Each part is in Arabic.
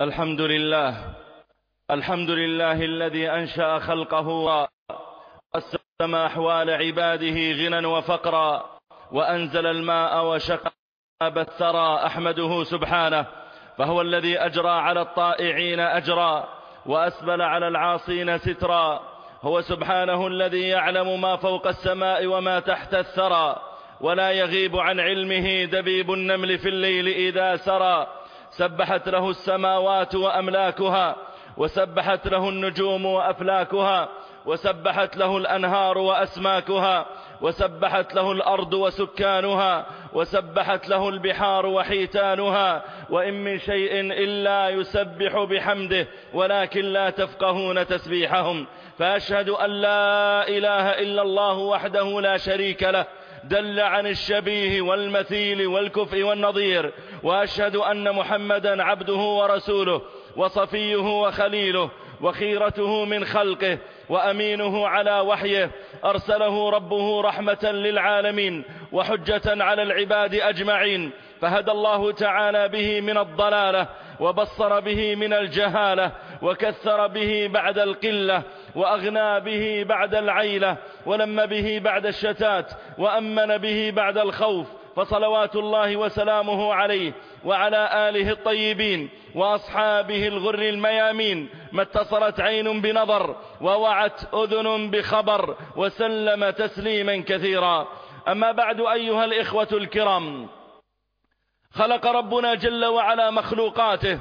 الحمد لله. الحمد لله الذي أنشأ خلقه وقسم أحوال عباده غنى وفقرا وأنزل الماء وشقاب الثرى أحمده سبحانه. فهو الذي أجرى على الطائعين أجرا وأسبل على العاصين سترا. هو سبحانه الذي يعلم ما فوق السماء وما تحت الثرى. ولا يغيب عن علمه دبيب النمل في الليل إذا سرى. سبحت له السماوات وأملاكها وسبحت له النجوم وأفلاكها وسبحت له الأنهار وأسماكها وسبحت له الأرض وسكانها وسبحت له البحار وحيتانها وإن من شيء إلا يسبح بحمده ولكن لا تفقهون تسبيحهم. فأشهد أن لا إله إلا الله وحده لا شريك له دل عن الشبيه والمثيل والكفء والنظير وأشهد أن محمدا عبده ورسوله وصفيه وخليله وخيرته من خلقه وأمينه على وحيه أرسله ربه رحمة للعالمين وحجة على العباد أجمعين فهدى الله تعالى به من الضلالة وبصر به من الجهالة وكثر به بعد القلة وأغنى به بعد العيلة ولم به بعد الشتات وأمن به بعد الخوف فصلوات الله وسلامه عليه وعلى آله الطيبين وأصحابه الغر الميامين ما اتصلت عين بنظر ووعت أذن بخبر وسلم تسليما كثيرا. أما بعد أيها الإخوة الكرام خلق ربنا جل وعلا مخلوقاته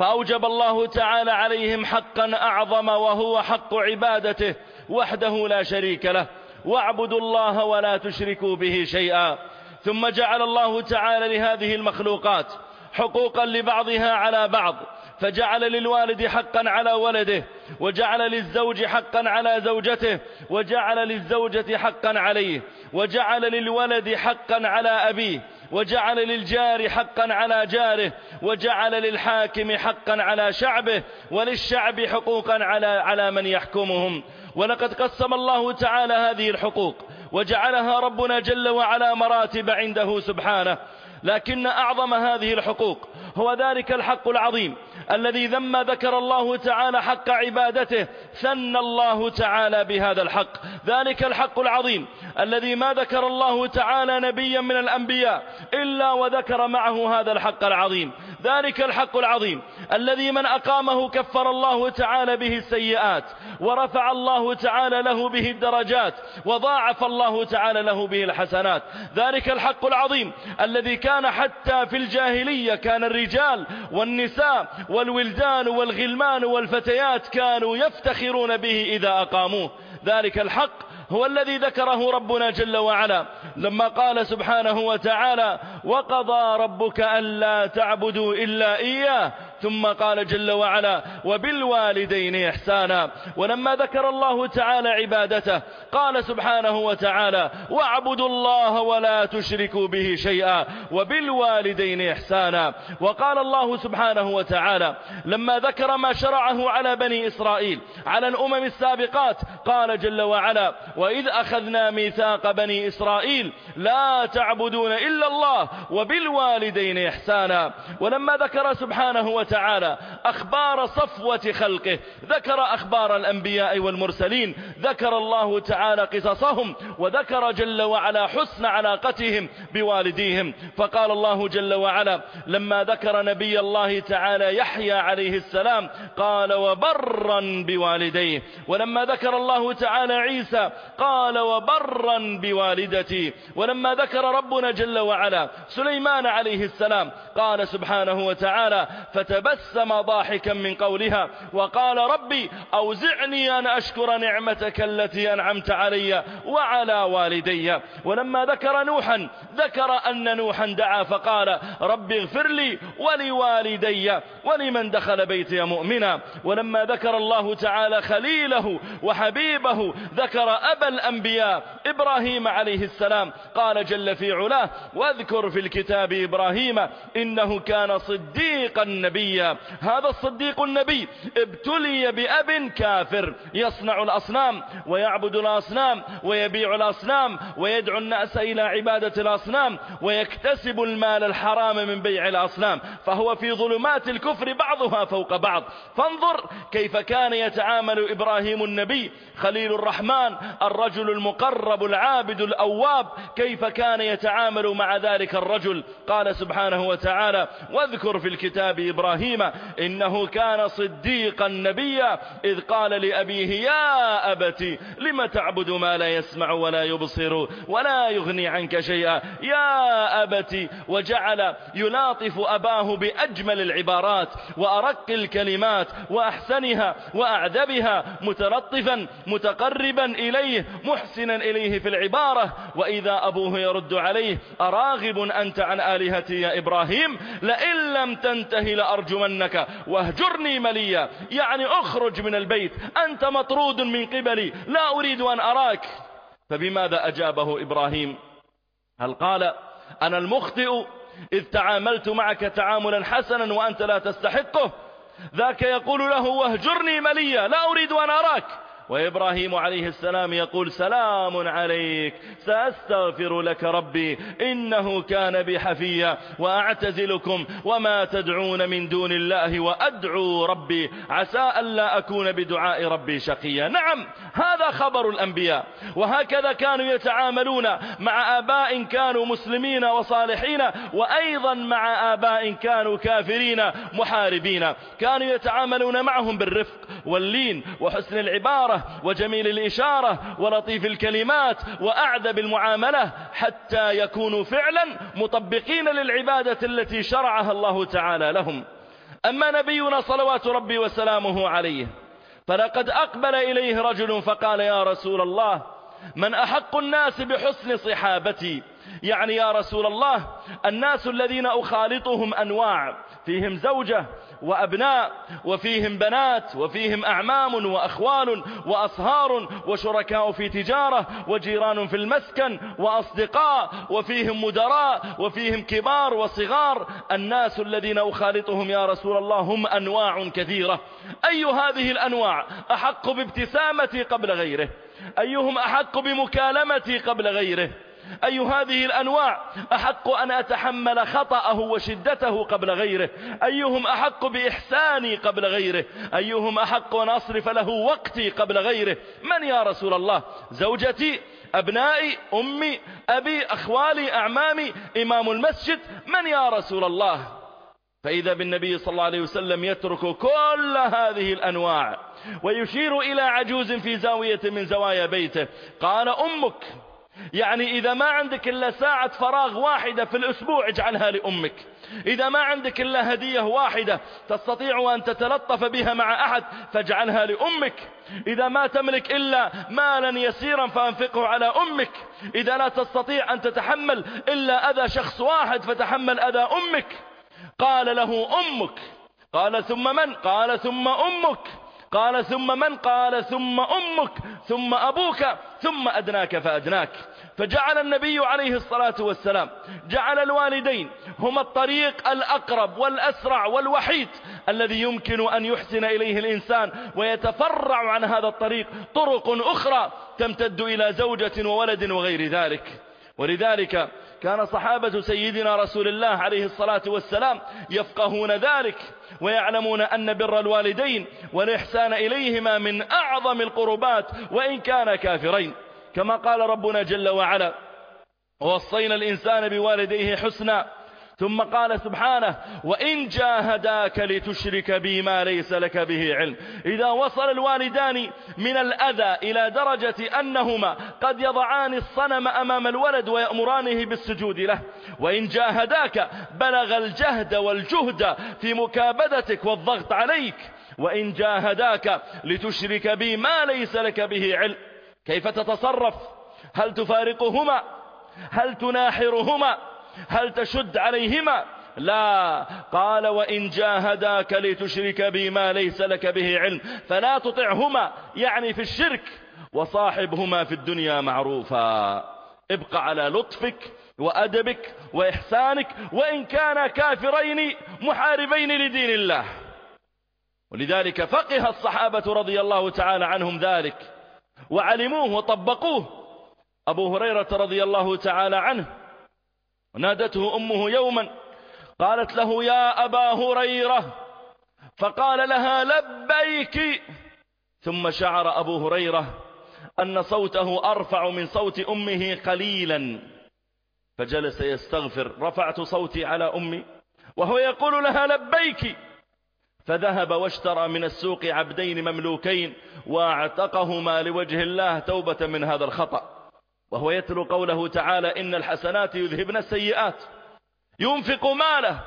فأوجب الله تعالى عليهم حقا أعظم وهو حق عبادته وحده لا شريك له. واعبدوا الله ولا تشركوا به شيئا. ثم جعل الله تعالى لهذه المخلوقات حقوقا لبعضها على بعض. فجعل للوالد حقا على ولده وجعل للزوج حقا على زوجته وجعل للزوجة حقا عليه وجعل للولد حقا على أبيه وجعل للجار حقا على جاره وجعل للحاكم حقا على شعبه وللشعب حقوقا على على من يحكمهم. ولقد قسم الله تعالى هذه الحقوق وجعلها ربنا جل وعلا مراتب عنده سبحانه. لكن أعظم هذه الحقوق هو ذلك الحق العظيم. الذي ذم ذكر الله تعالى حق عبادته ثنى الله تعالى بهذا الحق. ذلك الحق العظيم الذي ما ذكر الله تعالى نبيا من الأنبياء إلا وذكر معه هذا الحق العظيم. ذلك الحق العظيم الذي من أقامه كفر الله تعالى به السيئات ورفع الله تعالى له به الدرجات وضاعف الله تعالى له به الحسنات. ذلك الحق العظيم الذي كان حتى في الجاهلية كان الرجال والنساء والولدان والغلمان والفتيات كانوا يفتخرون به إذا أقاموه. ذلك الحق هو الذي ذكره ربنا جل وعلا. لما قال سبحانه وتعالى وقضى ربك ألا تعبدوا إلا إياه ثم قال جل وعلا وبالوالدين إحسانا. ولما ذكر الله تعالى عبادته قال سبحانه وتعالى واعبدوا الله ولا تشركوا به شيئا وبالوالدين إحسانا. وقال الله سبحانه وتعالى لما ذكر ما شرعه على بني إسرائيل على الأمم السابقات قال جل وعلا وإذ أخذنا ميثاق بني إسرائيل لا تعبدون إلا الله وبالوالدين إحسانا. ولما ذكر سبحانه وتعالى أخبار صفوة خلقه. ذكر أخبار الأنبياء والمرسلين. ذكر الله تعالى قصصهم. وذكر جل وعلا حسن علاقتهم بوالديهم. فقال الله جل وعلا لما ذكر نبي الله تعالى يحيى عليه السلام قال وبرا بوالديه. ولما ذكر الله تعالى عيسى قال وبرا بوالدتي. ولما ذكر ربنا جل وعلا سليمان عليه السلام قال سبحانه وتعالى فتبسم ضاحكا من قولها وقال ربي أوزعني أن أشكر نعمتك التي أنعمت علي وعلى والدي. ولما ذكر نوحا ذكر أن نوحا دعا فقال ربي اغفر لي ولوالدي ولمن دخل بيتي مؤمنا. ولما ذكر الله تعالى خليله وحبيبه ذكر أبا الأنبياء إبراهيم عليه السلام. قال جل في علاه واذكر في الكتاب إبراهيم إنه كان صديقا نبيا. هذا الصديق النبي ابتلي بأب كافر يصنع الأصنام ويعبد الأصنام ويبيع الأصنام ويدعو الناس إلى عبادة الأصنام ويكتسب المال الحرام من بيع الأصنام فهو في ظلمات الكفر بعضها فوق بعض. فانظر كيف كان يتعامل إبراهيم النبي خليل الرحمن الرجل المقرب العابد الأواب كيف كان يتعامل مع ذلك الرجل؟ قال سبحانه وتعالى واذكر في الكتاب إبراهيم إنه كان صديقا نبيا إذ قال لأبيه يا أبت لم تعبد ما لا يسمع ولا يبصر ولا يغني عنك شيئا؟ يا أبت وجعل يلاطف أباه بأجمل العبارات وأرق الكلمات وأحسنها وأعذبها متلطفا متقربا إليه محسنا إليه في العبارة. وإذا أبوه يرد عليه أراغب أنت عن آلهتي يا إبراهيم؟ لئن لم تنته لأرجمنك واهجرني مليا. يعني أخرج من البيت. أنت مطرود من قبلي. لا أريد أن أراك. فبماذا أجابه إبراهيم؟ هل قال أنا المخطئ إذ تعاملت معك تعاملا حسنا وأنت لا تستحقه؟ ذاك يقول له واهجرني مليا. لا أريد أن أراك. وإبراهيم عليه السلام يقول سلام عليك سأستغفر لك ربي إنه كان بي حفيا وأعتزلكم وما تدعون من دون الله وأدعو ربي عسى ألا أكون بدعاء ربي شقيا. نعم هذا خبر الأنبياء وهكذا كانوا يتعاملون مع آباء كانوا مسلمين وصالحين وأيضا مع آباء كانوا كافرين محاربين. كانوا يتعاملون معهم بالرفق واللين وحسن العبارة وجميل الإشارة ولطيف الكلمات وأعذب المعاملة حتى يكونوا فعلا مطبقين للعبادة التي شرعها الله تعالى لهم. أما نبينا صلوات ربي وسلامه عليه فلقد أقبل إليه رجل فقال يا رسول الله من أحق الناس بحسن صحابتي؟ يعني يا رسول الله الناس الذين أخالطهم أنواع فيهم زوجة وأبناء وفيهم بنات وفيهم أعمام وأخوال وأصهار وشركاء في تجارة وجيران في المسكن وأصدقاء وفيهم مدراء وفيهم كبار وصغار. الناس الذين أخالطهم يا رسول الله هم أنواع كثيرة. أي هذه الأنواع أحق بابتسامتي قبل غيره؟ أيهم أحق بمكالمتي قبل غيره؟ أي هذه الأنواع؟ أحق أن أتحمل خطأه وشدته قبل غيره. أيهم أحق بإحساني قبل غيره؟ أيهم أحق أن أصرف له وقتي قبل غيره؟ من يا رسول الله؟ زوجتي أبنائي أمي أبي أخوالي أعمامي إمام المسجد. من يا رسول الله؟ فإذا بالنبي صلى الله عليه وسلم يترك كل هذه الأنواع ويشير إلى عجوز في زاوية من زوايا بيته قال أمك يعني إذا ما عندك إلا ساعة فراغ واحدة في الأسبوع اجعلها لأمك. إذا ما عندك إلا هدية واحدة تستطيع أن تتلطف بها مع أحد فاجعلها لأمك. إذا ما تملك إلا مالا يسيرا فأنفقه على أمك. إذا لا تستطيع أن تتحمل إلا أذى شخص واحد فتحمل أذى أمك. قال له أمك. قال ثم من؟ قال ثم أمك. قال ثم من؟ قال ثم أمك. ثم أبوك. ثم أدناك فأدناك. فجعل النبي عليه الصلاة والسلام جعل الوالدين هما الطريق الأقرب والأسرع والوحيد الذي يمكن أن يحسن إليه الإنسان ويتفرع عن هذا الطريق طرق أخرى تمتد إلى زوجة وولد وغير ذلك. ولذلك كان صحابة سيدنا رسول الله عليه الصلاة والسلام يفقهون ذلك ويعلمون أن بر الوالدين والإحسان إليهما من أعظم القربات وإن كان كافرين. كما قال ربنا جل وعلا ووصينا الإنسان بوالديه حسنا ثم قال سبحانه وإن جاهداك لتشرك بي ما ليس لك به علم. إذا وصل الوالدان من الأذى إلى درجة أنهما قد يضعان الصنم أمام الولد ويأمرانه بالسجود له. وإن جاهداك بلغ الجهد والجهد في مكابدتك والضغط عليك. وإن جاهداك لتشرك بي ما ليس لك به علم. كيف تتصرف؟ هل تفارقهما؟ هل تناحرهما؟ هل تشد عليهما؟ لا. قال وإن جاهداك لتشرك بي ما ليس لك به علم فلا تطعهما يعني في الشرك وصاحبهما في الدنيا معروفا. ابق على لطفك وأدبك وإحسانك وإن كانا كافرين محاربين لدين الله. ولذلك فقه الصحابة رضي الله تعالى عنهم ذلك. وعلموه وطبقوه. أبو هريرة رضي الله تعالى عنه نادته أمه يوما قالت له يا أبا هريرة فقال لها لبيك. ثم شعر أبو هريرة أن صوته أرفع من صوت أمه قليلا فجلس يستغفر. رفعت صوتي على أمي وهو يقول لها لبيك. فذهب واشترى من السوق عبدين مملوكين واعتقهما لوجه الله توبة من هذا الخطأ. وهو يتلو قوله تعالى إن الحسنات يذهبن السيئات. ينفق ماله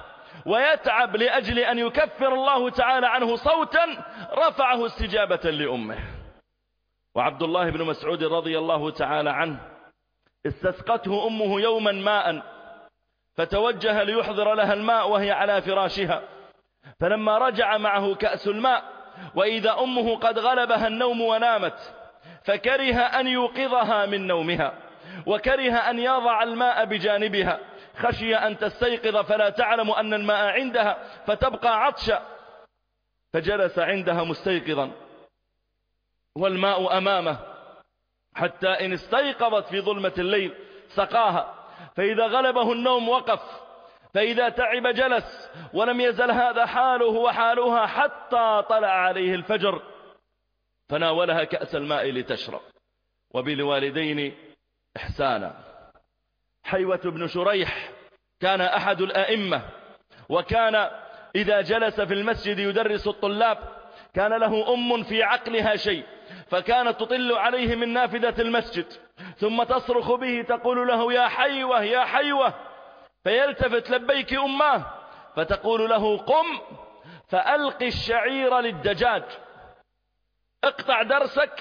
ويتعب لأجل أن يكفر الله تعالى عنه صوتا رفعه استجابة لأمه. وعبد الله بن مسعود رضي الله تعالى عنه استسقته أمه يوما ماء فتوجه ليحضر لها الماء وهي على فراشها. فلما رجع معه كأس الماء وإذا أمه قد غلبها النوم ونامت فكره أن يوقظها من نومها وكره أن يضع الماء بجانبها خشي أن تستيقظ فلا تعلم أن الماء عندها فتبقى عطشا فجلس عندها مستيقظا والماء أمامه حتى إن استيقظت في ظلمة الليل سقاها فإذا غلبه النوم وقف فإذا تعب جلس ولم يزل هذا حاله وحالها حتى طلع عليه الفجر فناولها كأس الماء لتشرب. وبالوالدين إحسانا. حيوة بن شريح كان أحد الأئمة وكان إذا جلس في المسجد يدرس الطلاب كان له أم في عقلها شيء فكانت تطل عليه من نافذة المسجد ثم تصرخ به تقول له يا حيوة يا حيوة! فيلتفت لبيك أماه فتقول له قم فألق الشعير للدجاج. اقطع درسك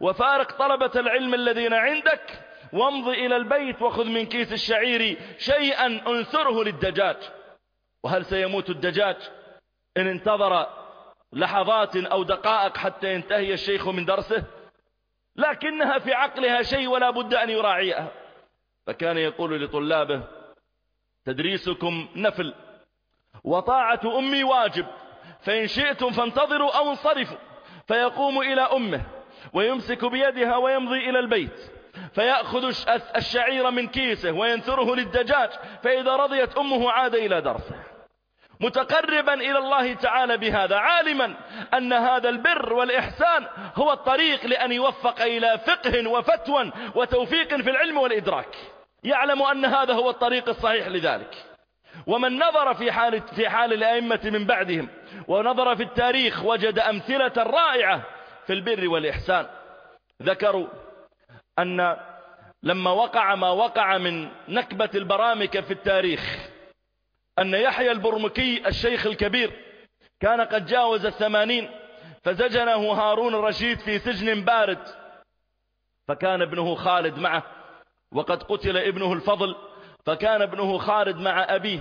وفارق طلبة العلم الذين عندك وامض إلى البيت وخذ من كيس الشعير شيئا انثره للدجاج. وهل سيموت الدجاج؟ إن انتظر لحظات أو دقائق حتى ينتهي الشيخ من درسه. لكنها في عقلها شيء ولا بد أن يراعيها. فكان يقول لطلابه تدريسكم نفل. وطاعة أمي واجب. فإن شئتم فانتظروا أو انصرفوا. فيقوم إلى أمه ويمسك بيدها ويمضي إلى البيت. فيأخذ الشعير من كيسه وينثره للدجاج. فإذا رضيت أمه عاد إلى درسه. متقربا إلى الله تعالى بهذا عالما أن هذا البر والإحسان هو الطريق لأن يوفق إلى فقه وفتوى وتوفيق في العلم والإدراك. يعلم أن هذا هو الطريق الصحيح لذلك. ومن نظر في حال, في حال الأئمة من بعدهم ونظر في التاريخ وجد أمثلة رائعة في البر والإحسان. ذكروا أن لما وقع ما وقع من نكبة البرامكة في التاريخ أن يحيى البرمكي الشيخ الكبير كان قد جاوز الثمانين فزجنه هارون الرشيد في سجن بارد فكان ابنه خالد معه. وقد قتل ابنه الفضل فكان ابنه خالد مع أبيه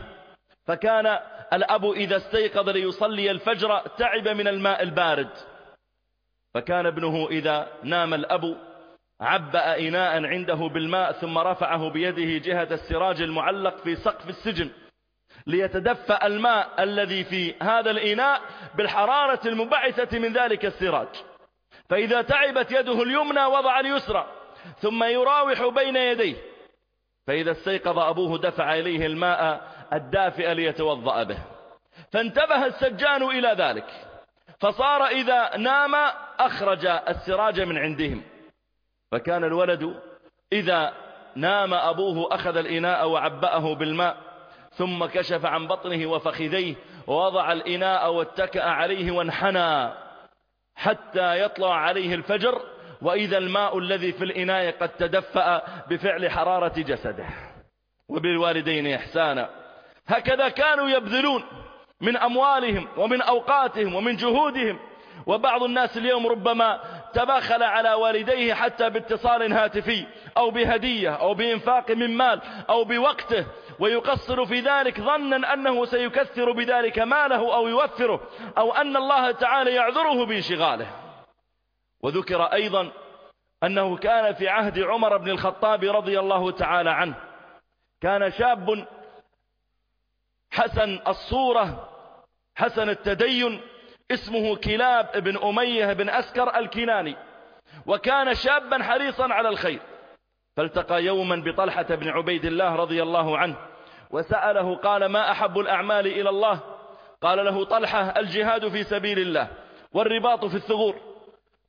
فكان الأب إذا استيقظ ليصلي الفجر تعب من الماء البارد. فكان ابنه إذا نام الأب عبأ إناء عنده بالماء ثم رفعه بيده جهة السراج المعلق في سقف السجن ليتدفأ الماء الذي في هذا الإناء بالحرارة المبعثة من ذلك السراج. فإذا تعبت يده اليمنى وضع اليسرى ثم يراوح بين يديه. فإذا استيقظ أبوه دفع إليه الماء الدافئ ليتوضأ به. فانتبه السجان إلى ذلك. فصار إذا نام أخرج السراج من عندهم. فكان الولد إذا نام أبوه أخذ الإناء وعبأه بالماء ثم كشف عن بطنه وفخذيه ووضع الإناء واتكأ عليه وانحنى حتى يطلع عليه الفجر. وإذا الماء الذي في الإناء قد تدفأ بفعل حرارة جسده وبالوالدين إحسانا. هكذا كانوا يبذلون من أموالهم ومن أوقاتهم ومن جهودهم. وبعض الناس اليوم ربما تبخل على والديه حتى باتصال هاتفي أو بهدية أو بإنفاق من مال أو بوقته. ويقصر في ذلك ظنا أنه سيكثر بذلك ماله أو يوفره أو أن الله تعالى يعذره بانشغاله. وذكر أيضا أنه كان في عهد عمر بن الخطاب رضي الله تعالى عنه. كان شاب حسن الصورة حسن التدين اسمه كلاب بن أمية بن أسكر الكناني. وكان شابا حريصا على الخير. فالتقى يوما بطلحة بن عبيد الله رضي الله عنه وسأله قال ما أحب الأعمال إلى الله؟ قال له طلحة الجهاد في سبيل الله والرباط في الثغور.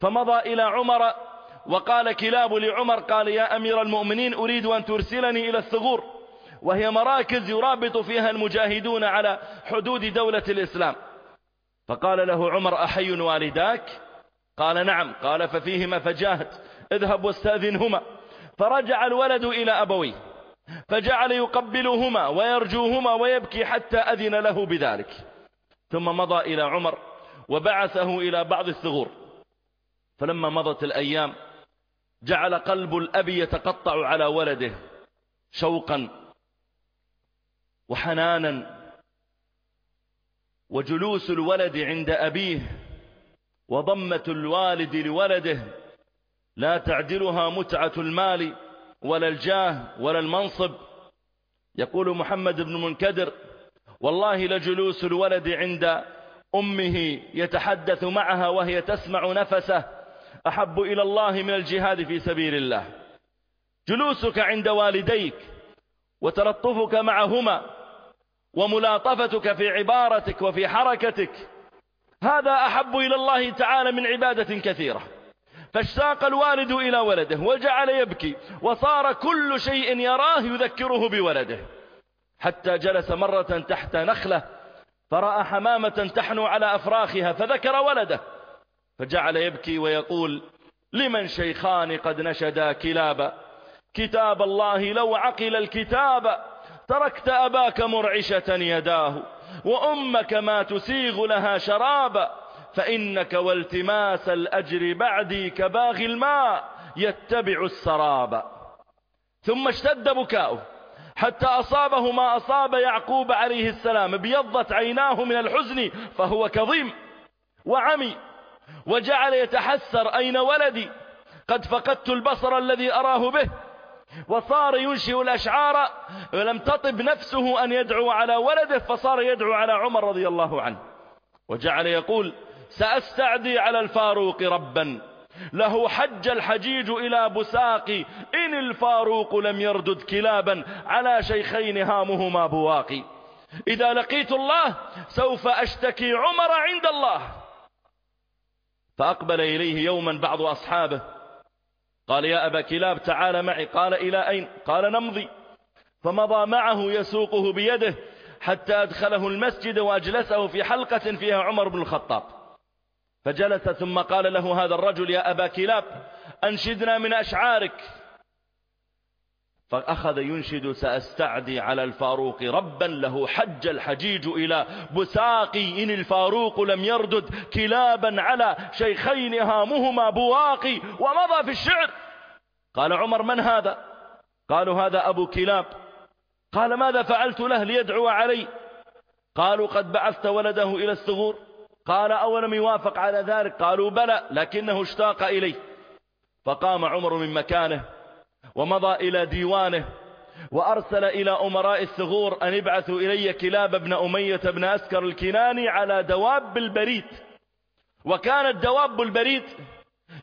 فمضى إلى عمر وقال كلاب لعمر قال يا أمير المؤمنين أريد أن ترسلني إلى الثغور. وهي مراكز يرابط فيها المجاهدون على حدود دولة الإسلام. فقال له عمر أحي والداك؟ قال نعم. قال ففيهما فجاهد اذهب واستأذنهما فرجع الولد إلى أبويه. فجعل يقبلهما ويرجوهما ويبكي حتى أذن له بذلك. ثم مضى إلى عمر وبعثه إلى بعض الثغور. فلما مضت الأيام جعل قلب الأب يتقطع على ولده شوقا وحنانا وجلوس الولد عند أبيه وضمة الوالد لولده لا تعدلها متعة المال ولا الجاه ولا المنصب. يقول محمد بن منكدر والله لجلوس الولد عند أمه يتحدث معها وهي تسمع نفسه أحب إلى الله من الجهاد في سبيل الله. جلوسك عند والديك وتلطفك معهما وملاطفتك في عبارتك وفي حركتك هذا أحب إلى الله تعالى من عبادة كثيرة. فاشتاق الوالد إلى ولده وجعل يبكي وصار كل شيء يراه يذكره بولده. حتى جلس مرة تحت نخلة فرأى حمامة تحنو على أفراخها فذكر ولده. فجعل يبكي ويقول لمن شيخان قد نشدا كلابا؟ كتاب الله لو عقل الكتاب تركت أباك مرعشة يداه وأمك ما تسيغ لها شرابا فإنك والتماس الأجر بعدي كباغي الماء يتبع السراب. ثم اشتد بكاؤه حتى أصابه ما أصاب يعقوب عليه السلام ابيضت عيناه من الحزن فهو كظيم وعمي. وجعل يتحسر أين ولدي. قد فقدت البصر الذي أراه به وصار ينشئ الأشعار. ولم تطب نفسه أن يدعو على ولده فصار يدعو على عمر رضي الله عنه. وجعل يقول سأستعدي على الفاروق ربا. له حج الحجيج إلى بساق. إن الفاروق لم يردد كلابا. على شيخين هامهما بواقي. إذا لقيت الله سوف أشتكي عمر عند الله. فأقبل إليه يوما بعض أصحابه. قال يا أبا كلاب تعال معي. قال إلى أين؟ قال نمضي. فمضى معه يسوقه بيده حتى أدخله المسجد وأجلسه في حلقة فيها عمر بن الخطاب. فجلس ثم قال له هذا الرجل يا أبا كلاب أنشدنا من أشعارك. فأخذ ينشد سأستعدي على الفاروق ربا له حج الحجيج إلى بساقي إن الفاروق لم يردد كلابا على شيخين هامهما بواقي ومضى في الشعر. قال عمر من هذا؟ قالوا هذا أبو كلاب. قال ماذا فعلت له ليدعو علي؟ قالوا قد بعثت ولده إلى الثغور. قال أولم يوافق على ذلك؟ قالوا بلى لكنه اشتاق إليه فقام عمر من مكانه. ومضى إلى ديوانه وأرسل إلى أمراء الثغور أن ابعثوا إلي كلاب ابن أمية بن أسكر الكناني على دواب البريد وكانت دواب البريد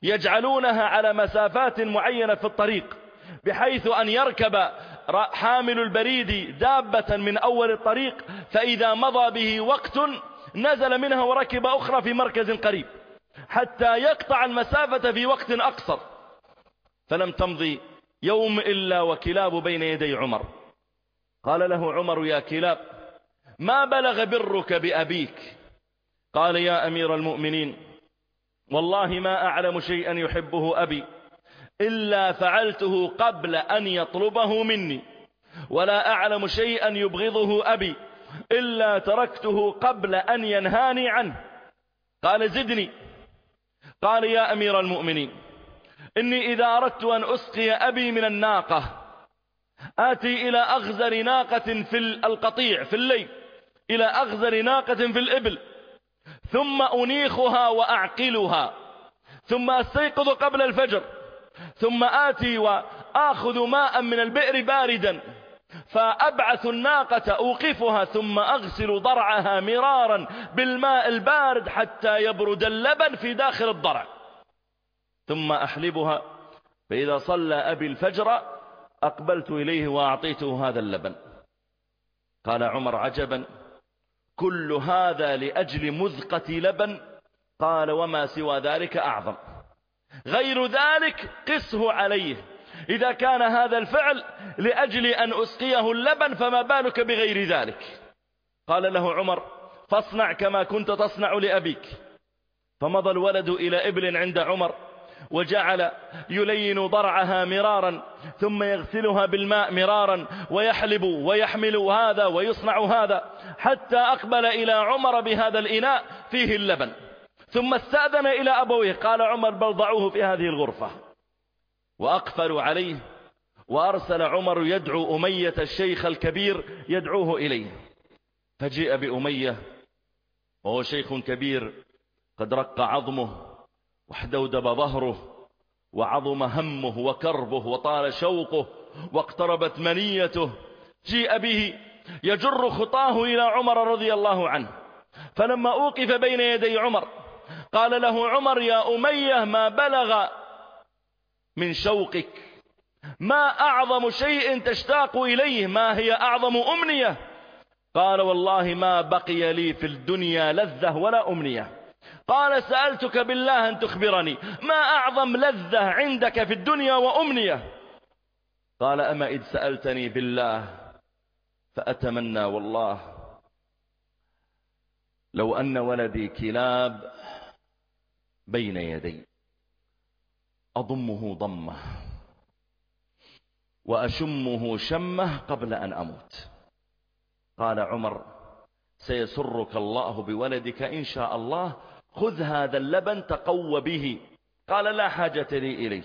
يجعلونها على مسافات معينة في الطريق بحيث أن يركب حامل البريد دابة من أول الطريق فإذا مضى به وقت نزل منها وركب أخرى في مركز قريب حتى يقطع المسافة في وقت أقصر. فلم تمضي يوم إلا وكلاب بين يدي عمر. قال له عمر يا كلاب ما بلغ برك بأبيك؟ قال يا أمير المؤمنين والله ما أعلم شيئا يحبه أبي إلا فعلته قبل أن يطلبه مني ولا أعلم شيئا يبغضه أبي إلا تركته قبل أن ينهاني عنه. قال زدني. قال يا أمير المؤمنين إني إذا أردت أن أسقي أبي من الناقة آتي إلى أغزر ناقة في القطيع في الليل إلى أغزر ناقة في الإبل ثم أنيخها وأعقلها ثم أستيقظ قبل الفجر ثم آتي وآخذ ماء من البئر باردا فأبعث الناقة أوقفها ثم أغسل ضرعها مرارا بالماء البارد حتى يبرد اللبن في داخل الضرع. ثم أحلبها فإذا صلى أبي الفجر أقبلت إليه وأعطيته هذا اللبن. قال عمر عجبا كل هذا لأجل مذقة لبن. قال وما سوى ذلك أعظم. غير ذلك قسه عليه. إذا كان هذا الفعل لأجل أن أسقيه اللبن فما بالك بغير ذلك؟ قال له عمر فاصنع كما كنت تصنع لأبيك. فمضى الولد إلى إبل عند عمر وجعل يلين ضرعها مرارا ثم يغسلها بالماء مرارا ويحلب ويحمل هذا ويصنع هذا حتى أقبل إلى عمر بهذا الإناء فيه اللبن. ثم استأذن إلى أبويه قال عمر بل ضعوه في هذه الغرفة. وأقفلوا عليه وأرسل عمر يدعو أمية الشيخ الكبير يدعوه إليه. فجيء بأمية وهو شيخ كبير قد رق عظمه واحدودب ظهره وعظم همه وكربه وطال شوقه واقتربت منيته. جيء به يجر خطاه إلى عمر رضي الله عنه. فلما أوقف بين يدي عمر قال له عمر يا أمية ما بلغ من شوقك؟ ما أعظم شيء تشتاق إليه؟ ما هي أعظم أمنية؟ قال والله ما بقي لي في الدنيا لذة ولا أمنية. قال سألتك بالله أن تخبرني ما أعظم لذة عندك في الدنيا وأمنية؟ قال أما إذ سألتني بالله فأتمنى والله لو أن ولدي كلاب بين يدي أضمه ضمه وأشمه شمه قبل أن أموت. قال عمر سيسرك الله بولدك إن شاء الله خذ هذا اللبن تقوى به. قال لا حاجة لي إليه.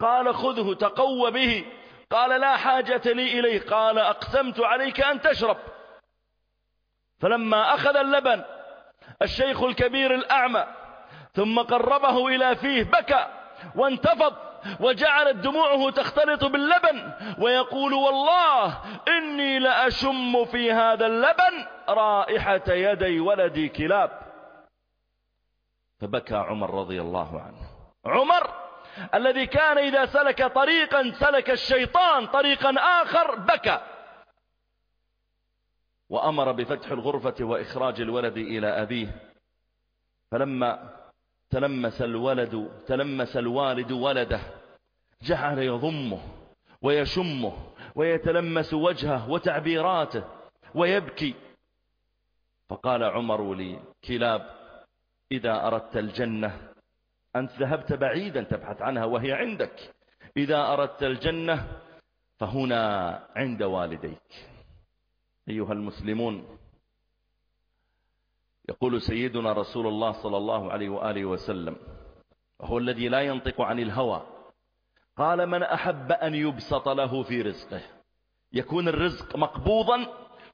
قال خذه تقوى به. قال لا حاجة لي إليه. قال أقسمت عليك أن تشرب. فلما أخذ اللبن الشيخ الكبير الأعمى ثم قربه إلى فيه بكى وانتفض وجعلت دموعه تختلط باللبن ويقول والله إني لأشم في هذا اللبن رائحة يدي ولدي كلاب. فبكى عمر رضي الله عنه. عمر الذي كان إذا سلك طريقا سلك الشيطان طريقا آخر بكى. وأمر بفتح الغرفة وإخراج الولد إلى أبيه. فلما تلمس الولد تلمس الوالد ولده جعل يضمه ويشمه ويتلمس وجهه وتعبيراته ويبكي. فقال عمر لكلاب إذا أردت الجنة أنت ذهبت بعيدا تبحث عنها وهي عندك. إذا أردت الجنة فهنا عند والديك. أيها المسلمون يقول سيدنا رسول الله صلى الله عليه وآله وسلم وهو الذي لا ينطق عن الهوى قال من أحب أن يبسط له في رزقه. يكون الرزق مقبوضا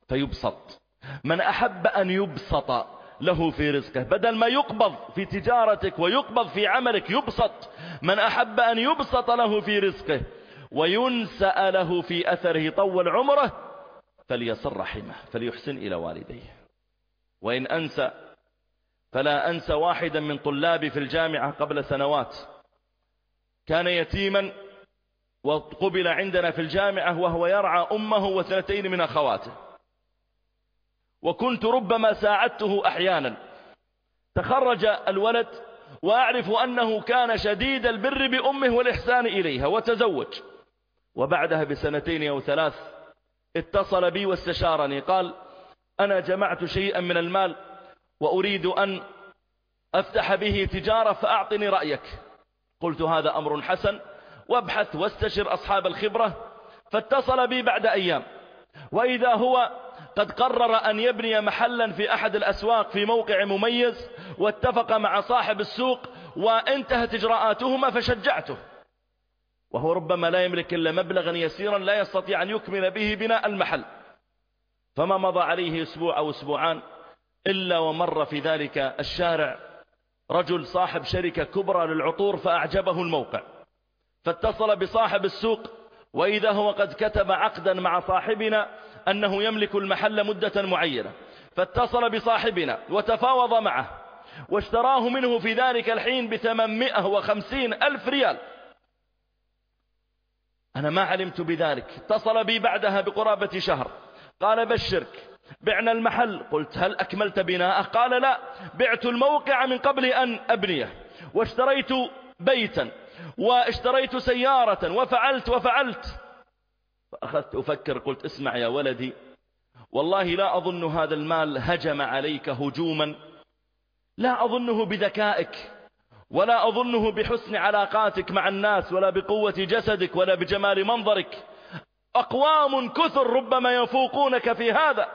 فيبسط. من أحب أن يبسط له في رزقه. بدل ما يقبض في تجارتك ويقبض في عملك يبسط. من أحب أن يبسط له في رزقه وينسأ له في أثره طول عمره فليصر رحمه فليحسن إلى والديه. وإن أنسى فلا أنسى واحدا من طلابي في الجامعة قبل سنوات. كان يتيما وقبل عندنا في الجامعة وهو يرعى أمه واثنتين من أخواته. وكنت ربما ساعدته أحيانا. تخرج الولد وأعرف أنه كان شديد البر بأمه والإحسان إليها وتزوج. وبعدها بسنتين أو ثلاث اتصل بي واستشارني. قال أنا جمعت شيئا من المال وأريد أن أفتح به تجارة فأعطني رأيك. قلت هذا أمر حسن. وابحث واستشر أصحاب الخبرة. فاتصل بي بعد أيام. وإذا هو قد قرر أن يبني محلا في أحد الأسواق في موقع مميز واتفق مع صاحب السوق وانتهت إجراءاتهما فشجعته. وهو ربما لا يملك إلا مبلغا يسيرا لا يستطيع أن يكمل به بناء المحل. فما مضى عليه أسبوع أو أسبوعان إلا ومر في ذلك الشارع رجل صاحب شركة كبرى للعطور فأعجبه الموقع. فاتصل بصاحب السوق وإذا هو قد كتب عقدا مع صاحبنا أنه يملك المحل مدة معينة فاتصل بصاحبنا وتفاوض معه واشتراه منه في ذلك الحين بثمانمائة وخمسين ألف ريال. أنا ما علمت بذلك. اتصل بي بعدها بقرابة شهر. قال بشرك. بعنا المحل. قلت هل أكملت بناءه؟ قال لا. بعت الموقع من قبل أن أبنيه واشتريت بيتا واشتريت سيارة وفعلت وفعلت. فأخذت أفكر قلت اسمع يا ولدي والله لا أظن هذا المال هجم عليك هجوما لا أظنه بذكائك ولا أظنه بحسن علاقاتك مع الناس ولا بقوة جسدك ولا بجمال منظرك. أقوام كثر ربما يفوقونك في هذا.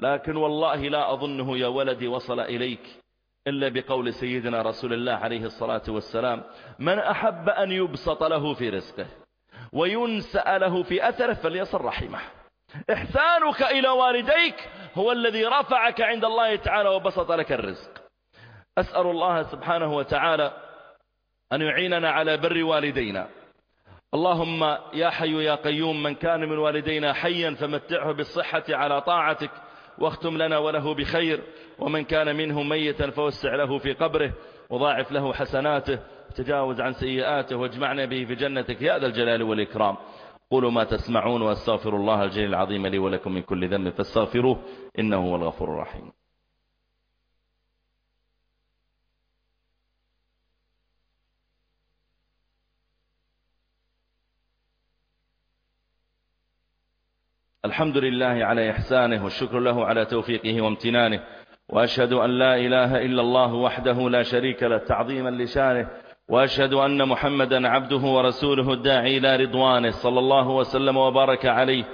لكن والله لا أظنه يا ولدي وصل إليك إلا بقول سيدنا رسول الله عليه الصلاة والسلام من أحب أن يبسط له في رزقه. وينسأ له في أثره فليصل رحمه. إحسانك إلى والديك هو الذي رفعك عند الله تعالى وبسط لك الرزق. أسأل الله سبحانه وتعالى أن يعيننا على بر والدينا. اللهم يا حي يا قيوم من كان من والدينا حيا فمتعه بالصحة على طاعتك واختم لنا وله بخير. ومن كان منهم ميتا فوسع له في قبره وضاعف له حسناته. تجاوز عن سيئاته واجمعنا به في جنتك يا ذا الجلال والإكرام. قولوا ما تسمعون واستغفر الله الجليل العظيم لي ولكم من كل ذنب فاستغفروه إنه هو الغفور الرحيم. الحمد لله على إحسانه والشكر له على توفيقه وامتنانه وأشهد أن لا إله إلا الله وحده لا شريك له تعظيما لشانه وأشهد أن محمدا عبده ورسوله الداعي إلى رضوانه صلى الله وسلم وبارك عليه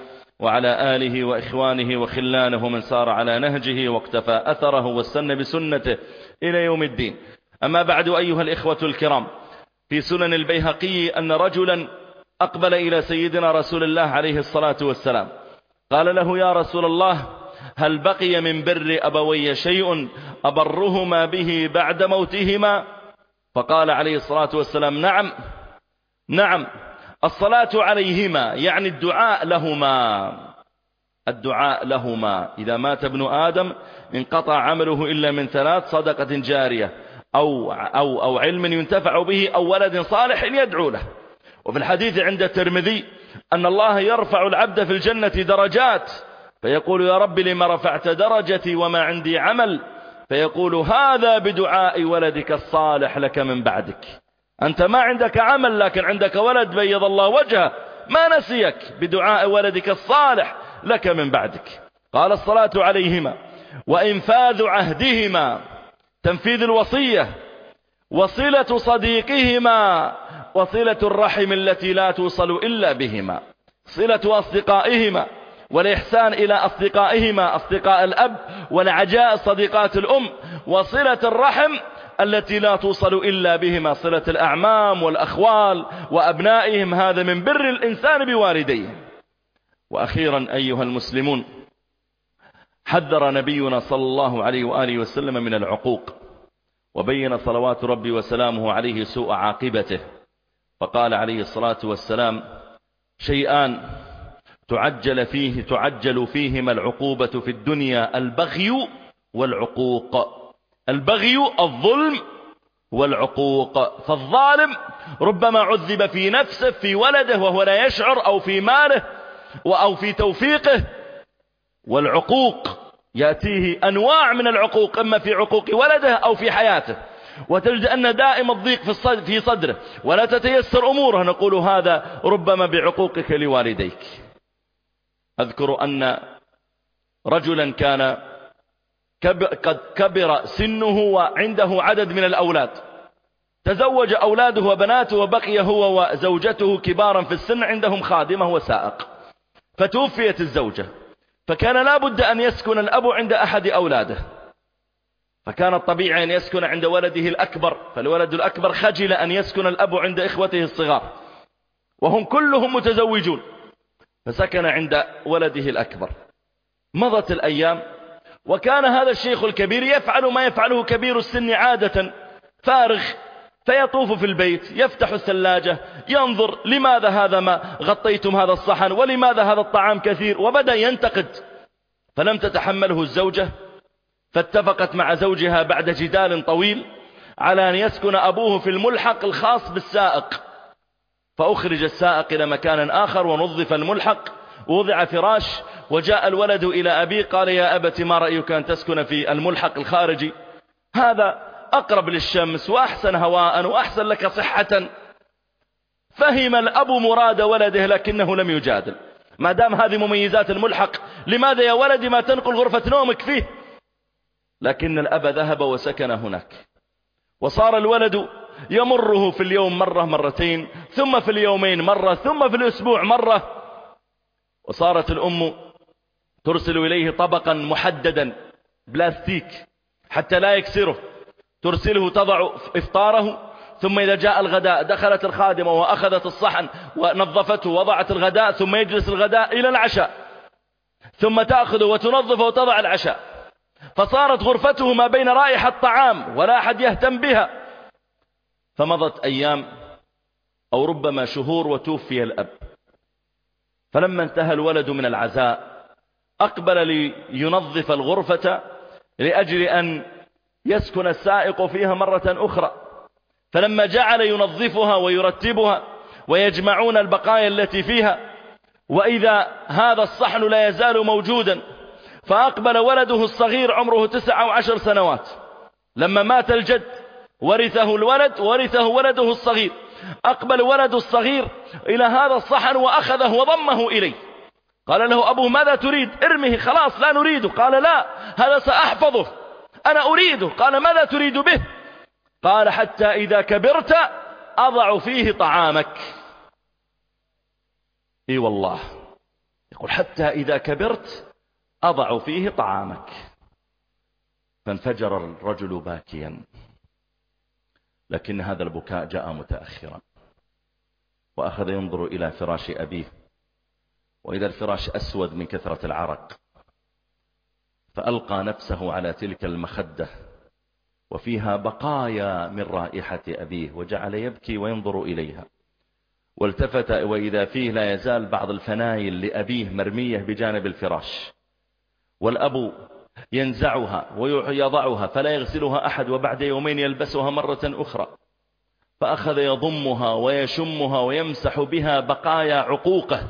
وعلى آله وإخوانه وخلانه من سار على نهجه واقتفى أثره واستنى بسنته إلى يوم الدين. أما بعد أيها الإخوة الكرام في سنن البيهقي أن رجلا أقبل إلى سيدنا رسول الله عليه الصلاة والسلام. قال له يا رسول الله هل بقي من بر أبوي شيء أبرهما به بعد موتهما فقال عليه الصلاة والسلام نعم نعم الصلاة عليهما يعني الدعاء لهما الدعاء لهما. إذا مات ابن آدم انقطع عمله إلا من ثلاث صدقة جارية أو, أو, أو علم ينتفع به أو ولد صالح يدعو له. وفي الحديث عند الترمذي أن الله يرفع العبد في الجنة درجات فيقول يا رب لما رفعت درجتي وما عندي عمل؟ فيقول هذا بدعاء ولدك الصالح لك من بعدك. أنت ما عندك عمل لكن عندك ولد بيض الله وجهه. ما نسيك بدعاء ولدك الصالح لك من بعدك. قال الصلاة عليهما. وإنفاذ عهدهما. تنفيذ الوصية. وصلة صديقهما. وصلة الرحم التي لا توصل إلا بهما. صلة أصدقائهما. والإحسان إلى أصدقائهما أصدقاء الأب والعجاء صديقات الأم وصلة الرحم التي لا توصل إلا بهما صلة الأعمام والأخوال وأبنائهم هذا من بر الإنسان بوالديه. وأخيرا أيها المسلمون حذر نبينا صلى الله عليه وآله وسلم من العقوق وبين صلوات ربي وسلامه عليه سوء عاقبته فقال عليه الصلاة والسلام شيئان تعجل فيه تعجل فيهما العقوبة في الدنيا البغي والعقوق. البغي الظلم والعقوق. فالظالم ربما عذب في نفسه في ولده وهو لا يشعر أو في ماله أو في توفيقه. والعقوق يأتيه أنواع من العقوق إما في عقوق ولده أو في حياته. وتجد أن دائم الضيق في صدره. ولا تتيسر أموره نقول هذا ربما بعقوقك لوالديك. أذكر أن رجلا كان قد كبر سنه وعنده عدد من الأولاد. تزوج أولاده وبناته وبقي هو وزوجته كبارا في السن عندهم خادمة وسائق. فتوفيت الزوجة. فكان لا بد أن يسكن الأب عند أحد أولاده. فكان الطبيعي أن يسكن عند ولده الأكبر. فالولد الأكبر خجل أن يسكن الأب عند إخوته الصغار. وهم كلهم متزوجون. فسكن عند ولده الأكبر. مضت الأيام وكان هذا الشيخ الكبير يفعل ما يفعله كبير السن عادة فارغ فيطوف في البيت يفتح الثلاجة ينظر لماذا هذا ما غطيتم هذا الصحن ولماذا هذا الطعام كثير وبدأ ينتقد. فلم تتحمله الزوجة فاتفقت مع زوجها بعد جدال طويل على أن يسكن أبوه في الملحق الخاص بالسائق. فأخرج السائق إلى مكان آخر ونظف الملحق ووضع فراش وجاء الولد إلى أبيه قال يا أبت ما رأيك أن تسكن في الملحق الخارجي؟ هذا أقرب للشمس وأحسن هواء وأحسن لك صحة. فهم الأب مراد ولده لكنه لم يجادل. ما دام هذه مميزات الملحق لماذا يا ولدي ما تنقل غرفة نومك فيه؟ لكن الأب ذهب وسكن هناك. وصار الولد يمره في اليوم مرة مرتين ثم في اليومين مرة ثم في الأسبوع مرة. وصارت الأم ترسل إليه طبقا محددا بلاستيك حتى لا يكسره. ترسله تضع إفطاره ثم إذا جاء الغداء دخلت الخادمة وأخذت الصحن ونظفته وضعت الغداء ثم يجلس الغداء إلى العشاء. ثم تأخذه وتنظفه وتضع العشاء. فصارت غرفته ما بين رائحة طعام ولا أحد يهتم بها. فمضت أيام أو ربما شهور وتوفي الأب. فلما انتهى الولد من العزاء أقبل لينظف الغرفة لأجل أن يسكن السائق فيها مرة أخرى. فلما جعل ينظفها ويرتبها ويجمعون البقايا التي فيها وإذا هذا الصحن لا يزال موجودا فأقبل ولده الصغير عمره تسع أو عشر سنوات. لما مات الجد ورثه الولد ورثه ولده الصغير. أقبل ولد الصغير إلى هذا الصحن وأخذه وضمه إليه. قال له أبوه ماذا تريد؟ ارمه خلاص لا نريده قال لا هذا سأحفظه. أنا أريده قال ماذا تريد به؟ قال حتى إذا كبرت أضع فيه طعامك. إي والله. يقول حتى إذا كبرت أضع فيه طعامك. فانفجر الرجل باكيا. لكن هذا البكاء جاء متأخرا. وأخذ ينظر إلى فراش أبيه. وإذا الفراش أسود من كثرة العرق فألقى نفسه على تلك المخدة. وفيها بقايا من رائحة أبيه وجعل يبكي وينظر إليها. والتفت وإذا فيه لا يزال بعض الفنايل لأبيه مرمية بجانب الفراش. والأب ينزعها ويضعها فلا يغسلها أحد وبعد يومين يلبسها مرة أخرى. فأخذ يضمها ويشمها ويمسح بها بقايا عقوقه.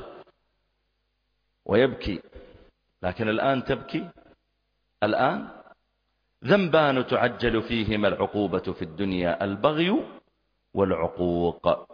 ويبكي. لكن الآن تبكي؟ الآن؟ ذنبان تعجل فيهما العقوبة في الدنيا البغي والعقوق.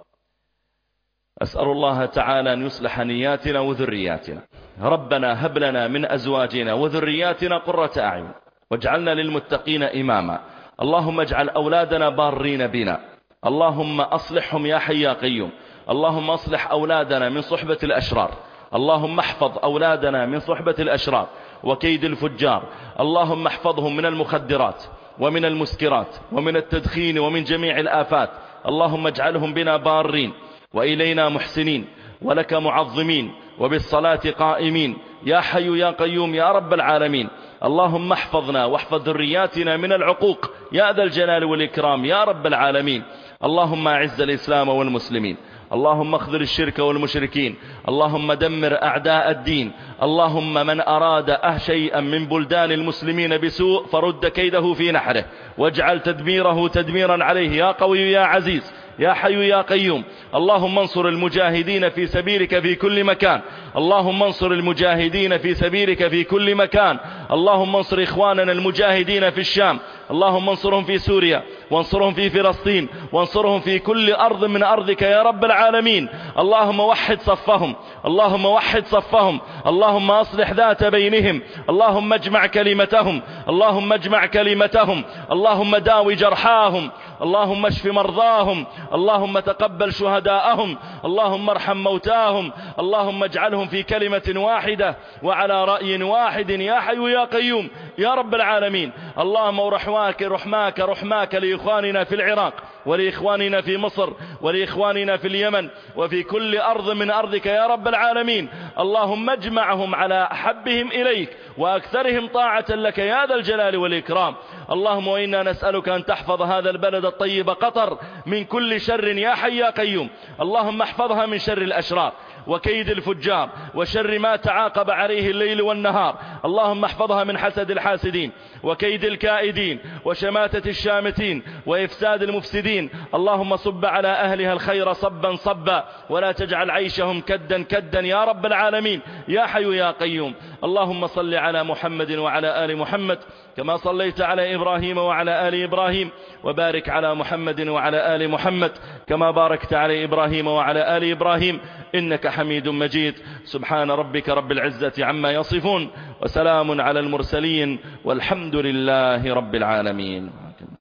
أسأل الله تعالى أن يصلح نياتنا وذرياتنا. ربنا هب لنا من أزواجنا وذرياتنا قرة أعين واجعلنا للمتقين إماما. اللهم اجعل أولادنا بارين بنا. اللهم أصلحهم يا حي يا قيوم. اللهم أصلح أولادنا من صحبة الأشرار. اللهم احفظ أولادنا من صحبة الأشرار وكيد الفجار. اللهم احفظهم من المخدرات ومن المسكرات ومن التدخين ومن جميع الآفات. اللهم اجعلهم بنا بارين. وإلينا محسنين ولك معظمين وبالصلاة قائمين يا حي يا قيوم يا رب العالمين اللهم احفظنا واحفظ ذرياتنا من العقوق يا ذا الجلال والإكرام يا رب العالمين اللهم أعز الإسلام والمسلمين اللهم اخذل الشرك والمشركين اللهم دمر أعداء الدين اللهم من أراد شيئا من بلدان المسلمين بسوء فرد كيده في نحره واجعل تدميره تدميرا عليه يا قوي يا عزيز يا حي يا قيوم. اللهم انصر المجاهدين في سبيلك في كل مكان. اللهم انصر المجاهدين في سبيلك في كل مكان. اللهم انصر إخواننا المجاهدين في الشام. اللهم انصرهم في سوريا. وانصرهم في فلسطين. وانصرهم في كل أرض من أرضك يا رب العالمين. اللهم وحد صفهم. اللهم وحد صفهم. اللهم أصلح ذات بينهم. اللهم اجمع كلمتهم. اللهم اجمع كلمتهم. اللهم داوي جرحاهم. اللهم اشف مرضاهم اللهم تقبل شهداءهم اللهم ارحم موتاهم اللهم اجعلهم في كلمة واحدة وعلى رأي واحد يا حي يا قيوم يا رب العالمين. اللهم ورحماك رحماك رحماك لإخواننا في العراق. ولإخواننا في مصر ولإخواننا في اليمن وفي كل أرض من أرضك يا رب العالمين. اللهم اجمعهم على أحبهم إليك وأكثرهم طاعة لك يا ذا الجلال والإكرام. اللهم وإنا نسألك أن تحفظ هذا البلد الطيب قطر من كل شر يا حي يا قيوم. اللهم احفظها من شر الأشرار. وكيد الفجار وشر ما تعاقب عليه الليل والنهار. اللهم احفظها من حسد الحاسدين وكيد الكائدين وشماتة الشامتين وإفساد المفسدين. اللهم صب على أهلها الخير صبا صبا ولا تجعل عيشهم كدا كدا يا رب العالمين. يا حي يا قيوم. اللهم صل على محمد وعلى آل محمد كما صليت على إبراهيم وعلى آل إبراهيم وبارك على محمد وعلى آل محمد كما باركت على إبراهيم وعلى آل إبراهيم إنك حميد مجيد. سبحان ربك رب العزة عما يصفون وسلام على المرسلين والحمد لله رب العالمين.